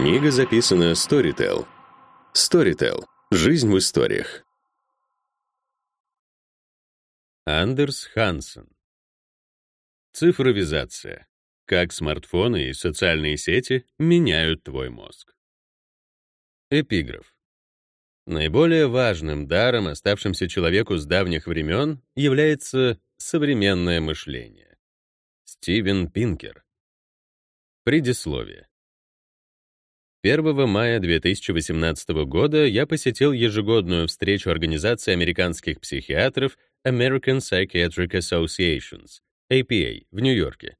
Книга записана Storytel. Storytel. Жизнь в историях. Андерс Хансен. Цифровизация. Как смартфоны и социальные сети меняют твой мозг. Эпиграф. Наиболее важным даром, оставшимся человеку с давних времен, является современное мышление. Стивен Пинкер. Предисловие. 1 мая 2018 года я посетил ежегодную встречу Организации американских психиатров American Psychiatric Associations, APA, в Нью-Йорке,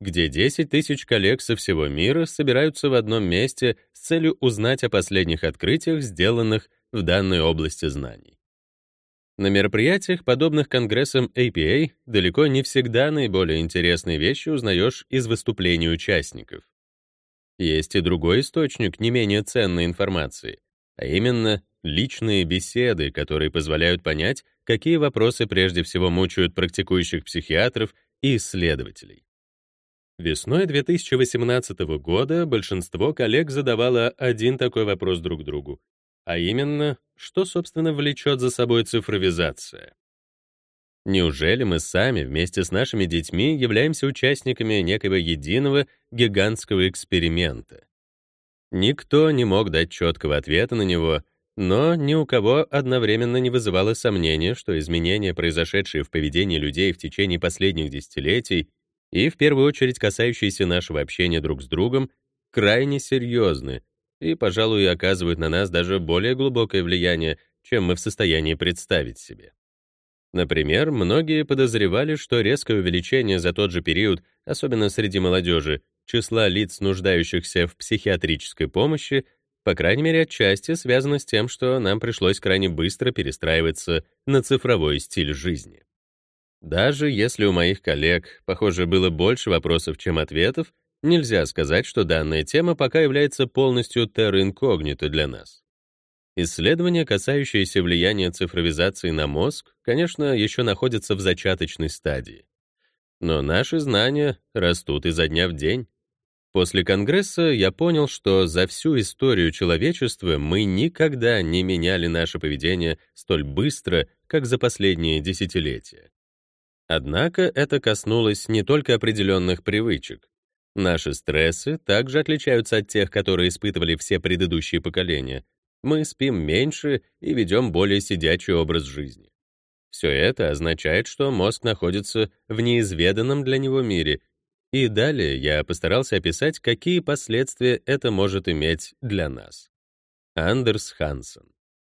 где 10 тысяч коллег со всего мира собираются в одном месте с целью узнать о последних открытиях, сделанных в данной области знаний. На мероприятиях, подобных конгрессам APA, далеко не всегда наиболее интересные вещи узнаешь из выступлений участников. Есть и другой источник не менее ценной информации, а именно личные беседы, которые позволяют понять, какие вопросы прежде всего мучают практикующих психиатров и исследователей. Весной 2018 года большинство коллег задавало один такой вопрос друг другу, а именно, что, собственно, влечет за собой цифровизация. Неужели мы сами вместе с нашими детьми являемся участниками некого единого гигантского эксперимента? Никто не мог дать четкого ответа на него, но ни у кого одновременно не вызывало сомнения, что изменения, произошедшие в поведении людей в течение последних десятилетий, и в первую очередь касающиеся нашего общения друг с другом, крайне серьезны и, пожалуй, оказывают на нас даже более глубокое влияние, чем мы в состоянии представить себе. Например, многие подозревали, что резкое увеличение за тот же период, особенно среди молодежи, числа лиц, нуждающихся в психиатрической помощи, по крайней мере, отчасти связано с тем, что нам пришлось крайне быстро перестраиваться на цифровой стиль жизни. Даже если у моих коллег, похоже, было больше вопросов, чем ответов, нельзя сказать, что данная тема пока является полностью incognito для нас. Исследования, касающиеся влияния цифровизации на мозг, конечно, еще находятся в зачаточной стадии. Но наши знания растут изо дня в день. После Конгресса я понял, что за всю историю человечества мы никогда не меняли наше поведение столь быстро, как за последние десятилетия. Однако это коснулось не только определенных привычек. Наши стрессы также отличаются от тех, которые испытывали все предыдущие поколения — мы спим меньше и ведем более сидячий образ жизни. Все это означает, что мозг находится в неизведанном для него мире, и далее я постарался описать, какие последствия это может иметь для нас. Андерс Хансен